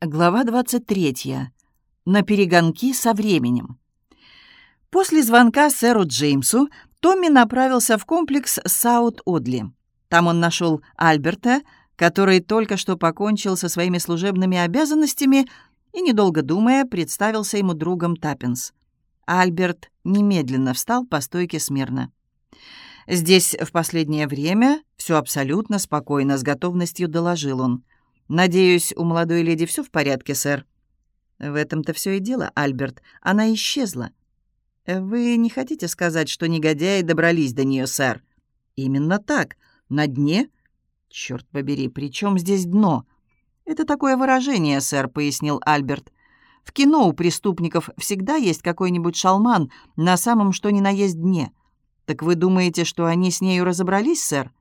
Глава 23. На перегонки со временем. После звонка сэру Джеймсу Томми направился в комплекс Саут-Одли. Там он нашел Альберта, который только что покончил со своими служебными обязанностями и, недолго думая, представился ему другом Таппинс. Альберт немедленно встал по стойке смирно. «Здесь в последнее время все абсолютно спокойно, с готовностью доложил он. «Надеюсь, у молодой леди все в порядке, сэр?» «В этом-то все и дело, Альберт. Она исчезла». «Вы не хотите сказать, что негодяи добрались до нее, сэр?» «Именно так. На дне?» «Черт побери, при чем здесь дно?» «Это такое выражение, сэр», — пояснил Альберт. «В кино у преступников всегда есть какой-нибудь шалман на самом что ни на есть дне. Так вы думаете, что они с нею разобрались, сэр?»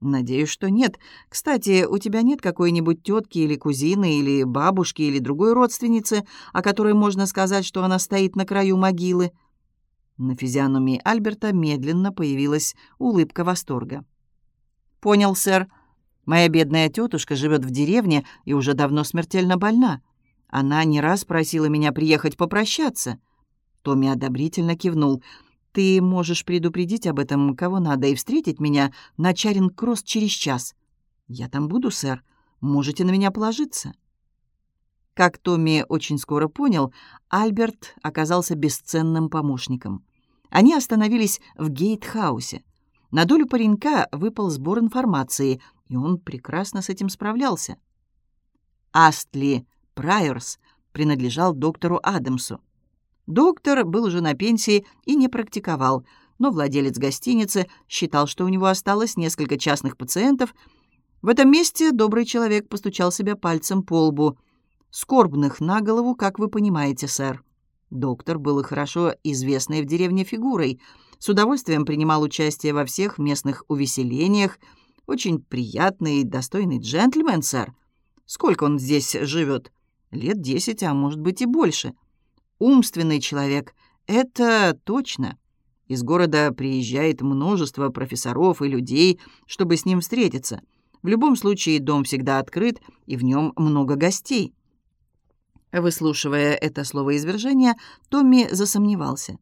«Надеюсь, что нет. Кстати, у тебя нет какой-нибудь тетки или кузины, или бабушки, или другой родственницы, о которой можно сказать, что она стоит на краю могилы?» На физиономии Альберта медленно появилась улыбка восторга. «Понял, сэр. Моя бедная тетушка живет в деревне и уже давно смертельно больна. Она не раз просила меня приехать попрощаться». Томми одобрительно кивнул – ты можешь предупредить об этом кого надо и встретить меня на Чаринг-Кросс через час. Я там буду, сэр. Можете на меня положиться». Как Томми очень скоро понял, Альберт оказался бесценным помощником. Они остановились в Гейтхаусе. На долю паренька выпал сбор информации, и он прекрасно с этим справлялся. Астли Прайерс принадлежал доктору Адамсу. Доктор был уже на пенсии и не практиковал, но владелец гостиницы считал, что у него осталось несколько частных пациентов. В этом месте добрый человек постучал себя пальцем по лбу. «Скорбных на голову, как вы понимаете, сэр». Доктор был и хорошо известной в деревне фигурой, с удовольствием принимал участие во всех местных увеселениях. Очень приятный и достойный джентльмен, сэр. Сколько он здесь живет? Лет десять, а может быть и больше умственный человек, это точно. Из города приезжает множество профессоров и людей, чтобы с ним встретиться. В любом случае дом всегда открыт, и в нем много гостей. Выслушивая это словоизвержение, Томми засомневался.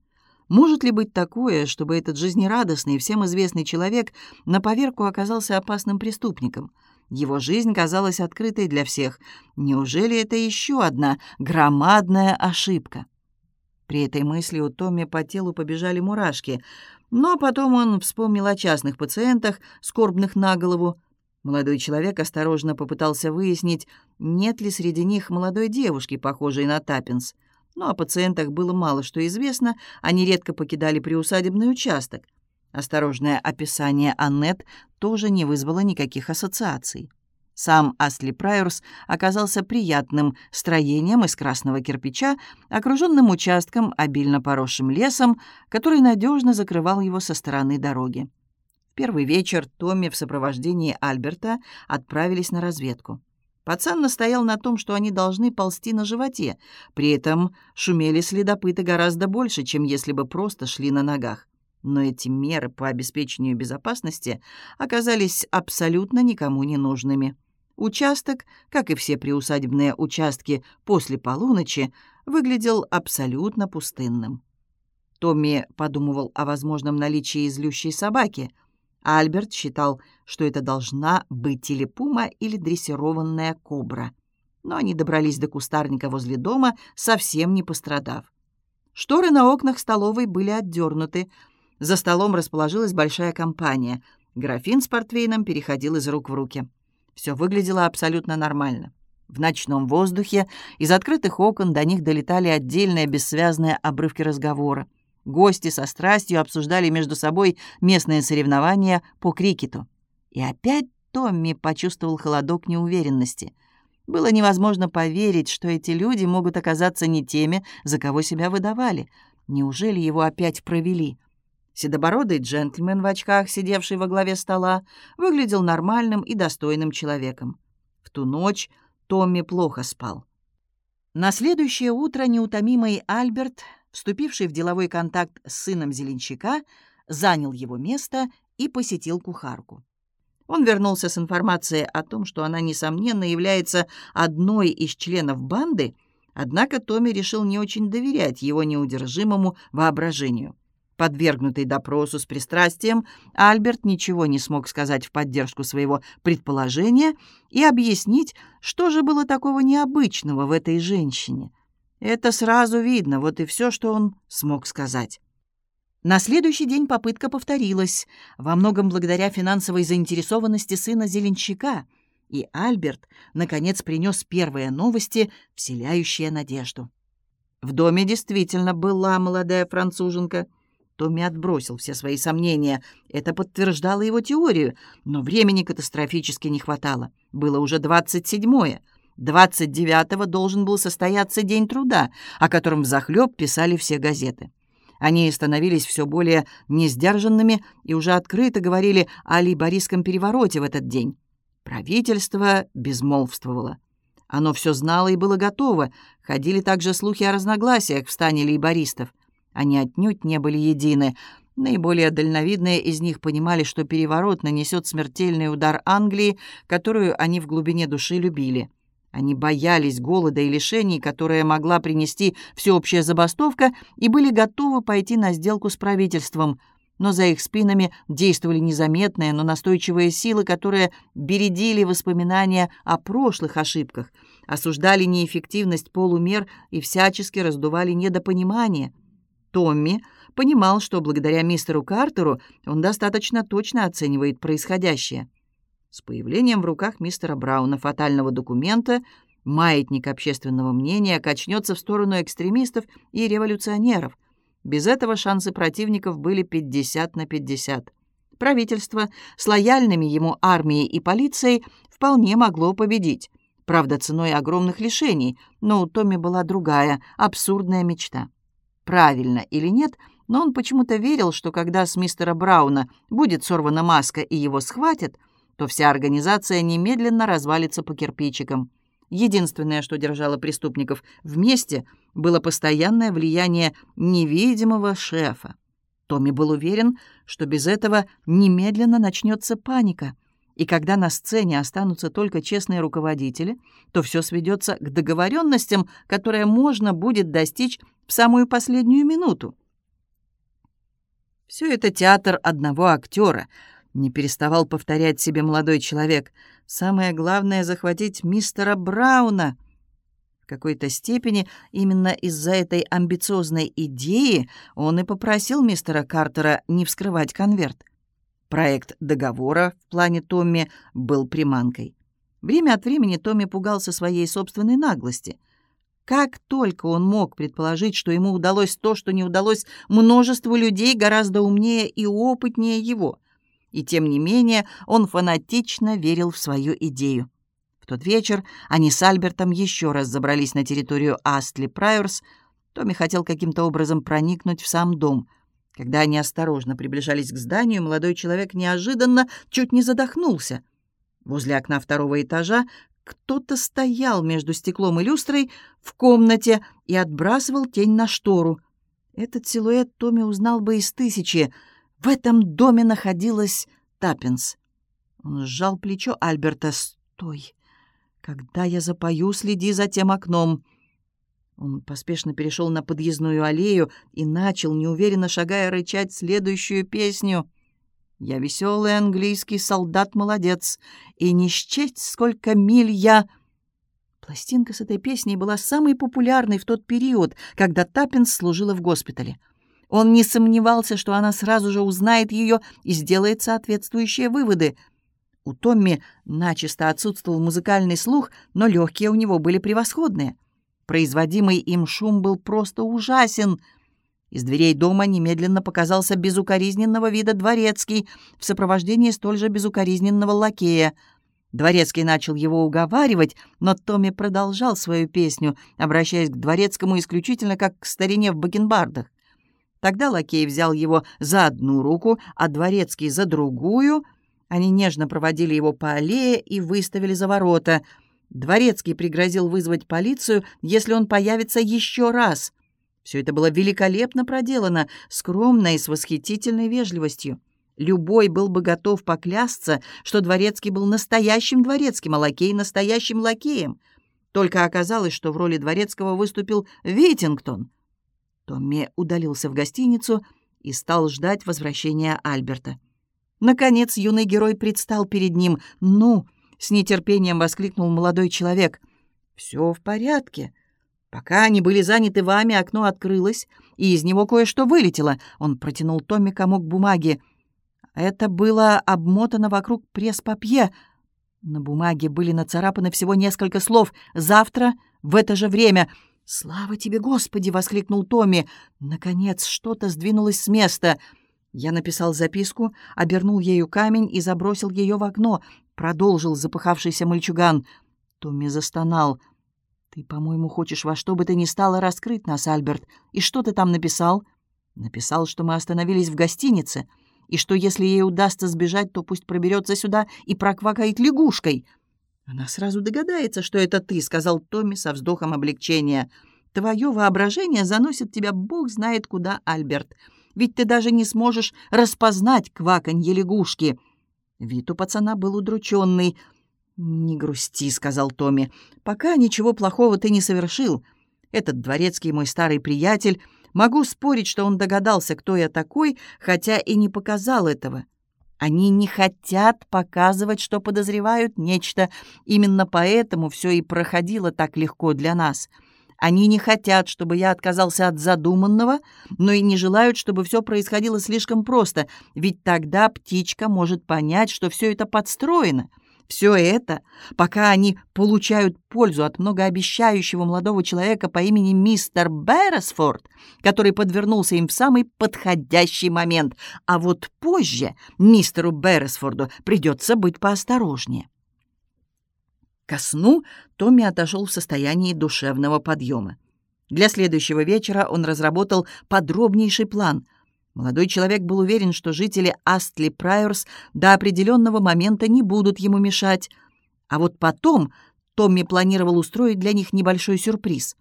Может ли быть такое, чтобы этот жизнерадостный, всем известный человек на поверку оказался опасным преступником? Его жизнь казалась открытой для всех. Неужели это еще одна громадная ошибка? При этой мысли у Томми по телу побежали мурашки, но потом он вспомнил о частных пациентах, скорбных на голову. Молодой человек осторожно попытался выяснить, нет ли среди них молодой девушки, похожей на Таппинс. Но о пациентах было мало что известно, они редко покидали приусадебный участок. Осторожное описание Аннет тоже не вызвало никаких ассоциаций. Сам Асли Прайорс оказался приятным строением из красного кирпича, окруженным участком, обильно поросшим лесом, который надежно закрывал его со стороны дороги. В первый вечер Томми в сопровождении Альберта отправились на разведку. Пацан настоял на том, что они должны ползти на животе, при этом шумели следопыты гораздо больше, чем если бы просто шли на ногах. Но эти меры по обеспечению безопасности оказались абсолютно никому не нужными. Участок, как и все приусадебные участки после полуночи, выглядел абсолютно пустынным. Томми подумывал о возможном наличии злющей собаки, а Альберт считал, что это должна быть или пума, или дрессированная кобра. Но они добрались до кустарника возле дома, совсем не пострадав. Шторы на окнах столовой были отдернуты. За столом расположилась большая компания. Графин с портвейном переходил из рук в руки. Все выглядело абсолютно нормально. В ночном воздухе из открытых окон до них долетали отдельные бессвязные обрывки разговора. Гости со страстью обсуждали между собой местные соревнования по крикету. И опять Томми почувствовал холодок неуверенности. Было невозможно поверить, что эти люди могут оказаться не теми, за кого себя выдавали. Неужели его опять провели? Седобородый джентльмен в очках, сидевший во главе стола, выглядел нормальным и достойным человеком. В ту ночь Томми плохо спал. На следующее утро неутомимый Альберт, вступивший в деловой контакт с сыном Зеленщика, занял его место и посетил кухарку. Он вернулся с информацией о том, что она, несомненно, является одной из членов банды, однако Томми решил не очень доверять его неудержимому воображению. Подвергнутый допросу с пристрастием, Альберт ничего не смог сказать в поддержку своего предположения и объяснить, что же было такого необычного в этой женщине. Это сразу видно, вот и все, что он смог сказать. На следующий день попытка повторилась, во многом благодаря финансовой заинтересованности сына Зеленщика, и Альберт, наконец, принес первые новости, вселяющие надежду. В доме действительно была молодая француженка. Томми отбросил все свои сомнения. Это подтверждало его теорию, но времени катастрофически не хватало. Было уже двадцать седьмое. Двадцать девятого должен был состояться День труда, о котором взахлёб писали все газеты. Они становились все более несдержанными и уже открыто говорили о лейбористском перевороте в этот день. Правительство безмолвствовало. Оно все знало и было готово. Ходили также слухи о разногласиях в стане лейбористов. Они отнюдь не были едины. Наиболее дальновидные из них понимали, что переворот нанесет смертельный удар Англии, которую они в глубине души любили. Они боялись голода и лишений, которые могла принести всеобщая забастовка, и были готовы пойти на сделку с правительством. Но за их спинами действовали незаметные, но настойчивые силы, которые бередили воспоминания о прошлых ошибках, осуждали неэффективность полумер и всячески раздували недопонимание. Томми понимал, что благодаря мистеру Картеру он достаточно точно оценивает происходящее. С появлением в руках мистера Брауна фатального документа маятник общественного мнения качнется в сторону экстремистов и революционеров. Без этого шансы противников были 50 на 50. Правительство с лояльными ему армией и полицией вполне могло победить. Правда, ценой огромных лишений, но у Томми была другая, абсурдная мечта. Правильно или нет, но он почему-то верил, что когда с мистера Брауна будет сорвана маска и его схватят – то вся организация немедленно развалится по кирпичикам. Единственное, что держало преступников вместе, было постоянное влияние невидимого шефа. Томми был уверен, что без этого немедленно начнется паника, и когда на сцене останутся только честные руководители, то все сведется к договоренностям, которые можно будет достичь в самую последнюю минуту. Все это театр одного актера — не переставал повторять себе молодой человек. «Самое главное — захватить мистера Брауна». В какой-то степени именно из-за этой амбициозной идеи он и попросил мистера Картера не вскрывать конверт. Проект договора в плане Томми был приманкой. Время от времени Томми пугался своей собственной наглости. Как только он мог предположить, что ему удалось то, что не удалось множеству людей гораздо умнее и опытнее его — и тем не менее он фанатично верил в свою идею. В тот вечер они с Альбертом еще раз забрались на территорию Астли Прайорс. Томми хотел каким-то образом проникнуть в сам дом. Когда они осторожно приближались к зданию, молодой человек неожиданно чуть не задохнулся. Возле окна второго этажа кто-то стоял между стеклом и люстрой в комнате и отбрасывал тень на штору. Этот силуэт Томми узнал бы из тысячи — в этом доме находилась Таппинс. Он сжал плечо Альберта. «Стой! Когда я запою, следи за тем окном!» Он поспешно перешел на подъездную аллею и начал, неуверенно шагая, рычать следующую песню. «Я веселый английский солдат-молодец, и не счесть, сколько миль я...» Пластинка с этой песней была самой популярной в тот период, когда Таппинс служила в госпитале. Он не сомневался, что она сразу же узнает ее и сделает соответствующие выводы. У Томми начисто отсутствовал музыкальный слух, но легкие у него были превосходные. Производимый им шум был просто ужасен. Из дверей дома немедленно показался безукоризненного вида дворецкий в сопровождении столь же безукоризненного лакея. Дворецкий начал его уговаривать, но Томми продолжал свою песню, обращаясь к дворецкому исключительно как к старине в бакенбардах. Тогда лакей взял его за одну руку, а дворецкий за другую. Они нежно проводили его по аллее и выставили за ворота. Дворецкий пригрозил вызвать полицию, если он появится еще раз. Все это было великолепно проделано, скромно и с восхитительной вежливостью. Любой был бы готов поклясться, что дворецкий был настоящим дворецким, а лакей — настоящим лакеем. Только оказалось, что в роли дворецкого выступил Витингтон. Томми удалился в гостиницу и стал ждать возвращения Альберта. Наконец юный герой предстал перед ним. «Ну!» — с нетерпением воскликнул молодой человек. «Все в порядке. Пока они были заняты вами, окно открылось, и из него кое-что вылетело». Он протянул Томми комок бумаги. Это было обмотано вокруг пресс-папье. На бумаге были нацарапаны всего несколько слов. «Завтра в это же время». «Слава тебе, Господи!» — воскликнул Томми. Наконец что-то сдвинулось с места. Я написал записку, обернул ею камень и забросил ее в окно. Продолжил запыхавшийся мальчуган. Томми застонал. «Ты, по-моему, хочешь во что бы ты ни стало раскрыть нас, Альберт. И что ты там написал?» «Написал, что мы остановились в гостинице» и что если ей удастся сбежать, то пусть проберется сюда и проквакает лягушкой. Она сразу догадается, что это ты, сказал Томми со вздохом облегчения. Твое воображение заносит тебя бог знает куда, Альберт. Ведь ты даже не сможешь распознать кваканье лягушки. Вид у пацана был удрученный. «Не грусти», — сказал Томми. «Пока ничего плохого ты не совершил. Этот дворецкий мой старый приятель Могу спорить, что он догадался, кто я такой, хотя и не показал этого. Они не хотят показывать, что подозревают нечто. Именно поэтому все и проходило так легко для нас. Они не хотят, чтобы я отказался от задуманного, но и не желают, чтобы все происходило слишком просто, ведь тогда птичка может понять, что все это подстроено — все это, пока они получают пользу от многообещающего молодого человека по имени мистер Берресфорд, который подвернулся им в самый подходящий момент. А вот позже мистеру Берресфорду придется быть поосторожнее. Ко сну Томми отошел в состоянии душевного подъема. Для следующего вечера он разработал подробнейший план — Молодой человек был уверен, что жители Астли Прайорс до определенного момента не будут ему мешать. А вот потом Томми планировал устроить для них небольшой сюрприз.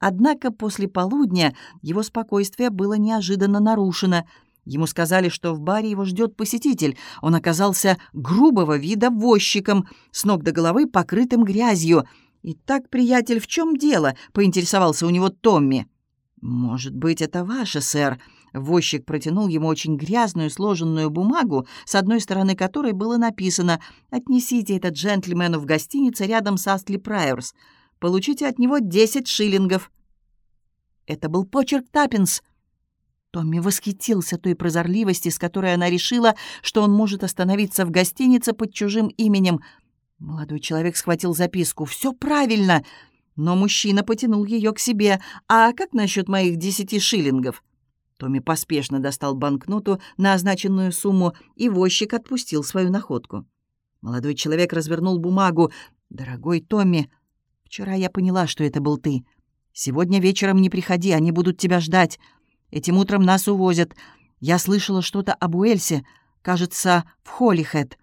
Однако после полудня его спокойствие было неожиданно нарушено. Ему сказали, что в баре его ждет посетитель. Он оказался грубого вида возчиком, с ног до головы покрытым грязью. «Итак, приятель, в чем дело?» — поинтересовался у него Томми. «Может быть, это ваше, сэр?» Возчик протянул ему очень грязную сложенную бумагу, с одной стороны которой было написано «Отнесите этот джентльмену в гостинице рядом с Астли Прайорс. Получите от него 10 шиллингов». Это был почерк Таппинс. Томми восхитился той прозорливости, с которой она решила, что он может остановиться в гостинице под чужим именем. Молодой человек схватил записку. «Все правильно!» Но мужчина потянул ее к себе. «А как насчет моих десяти шиллингов?» Томми поспешно достал банкноту на означенную сумму, и возчик отпустил свою находку. Молодой человек развернул бумагу. «Дорогой Томми, вчера я поняла, что это был ты. Сегодня вечером не приходи, они будут тебя ждать. Этим утром нас увозят. Я слышала что-то об Уэльсе, кажется, в Холлихэт.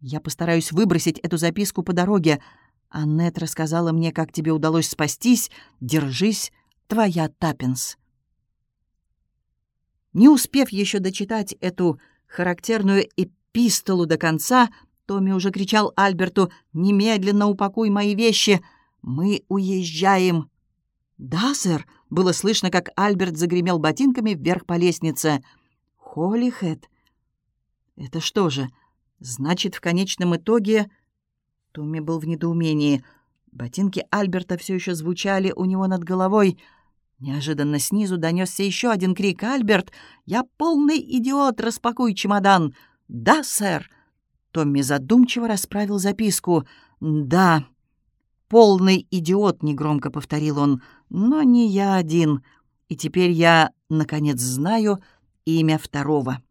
Я постараюсь выбросить эту записку по дороге. Аннет рассказала мне, как тебе удалось спастись. Держись, твоя Таппинс». Не успев еще дочитать эту характерную эпистолу до конца, Томми уже кричал Альберту «Немедленно упакуй мои вещи! Мы уезжаем!» «Да, сэр!» — было слышно, как Альберт загремел ботинками вверх по лестнице. «Холли Хэт!» «Это что же? Значит, в конечном итоге...» Томми был в недоумении. Ботинки Альберта все еще звучали у него над головой — Неожиданно снизу донесся еще один крик. «Альберт, я полный идиот, распакуй чемодан!» «Да, сэр!» Томми задумчиво расправил записку. «Да, полный идиот», — негромко повторил он, — «но не я один. И теперь я, наконец, знаю имя второго».